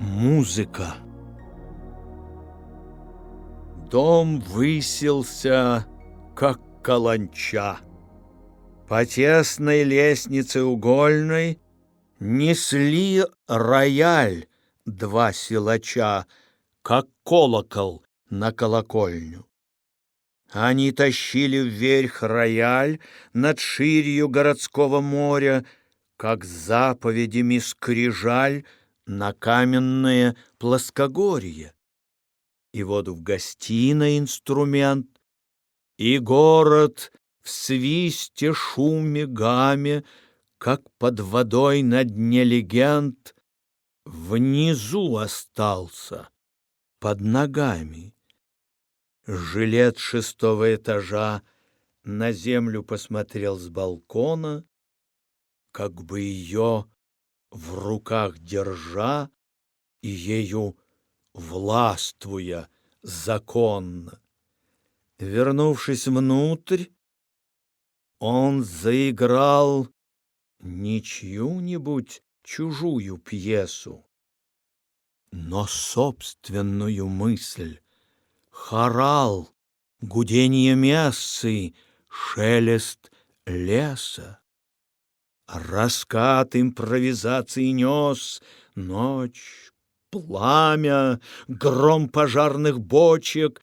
Музыка. Дом высился, как каланча. По тесной лестнице угольной Несли рояль два силача, Как колокол на колокольню. Они тащили вверх рояль Над ширью городского моря, Как заповедями скрижаль На каменное плоскогорье. И вот в гостиной инструмент, И город в свисте, шуме, гаме, Как под водой на дне легенд, Внизу остался, под ногами. Жилет шестого этажа на землю посмотрел с балкона, Как бы ее в руках держа И ею властвуя законно. Вернувшись внутрь, он заиграл не чью-нибудь чужую пьесу, но собственную мысль, хорал, гудение мессы, шелест леса. Раскат импровизации нес ночь, пламя, гром пожарных бочек,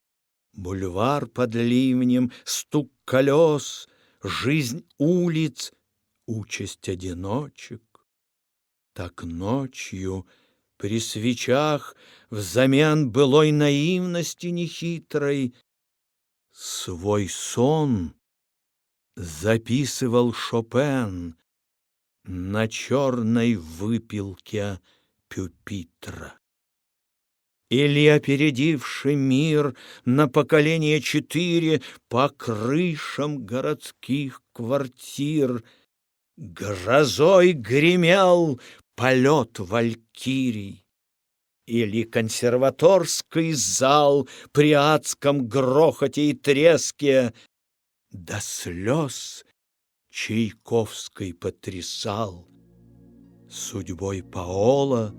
бульвар под ливнем, стук колес, жизнь улиц, участь одиночек. Так ночью при свечах взамен былой наивности нехитрой свой сон записывал Шопен на черной выпилке пюпитра. Или опередивший мир на поколение четыре По крышам городских квартир Грозой гремел полет валькирий. Или консерваторский зал При адском грохоте и треске До слез Чайковской потрясал Судьбой Паола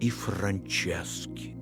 и Франчески.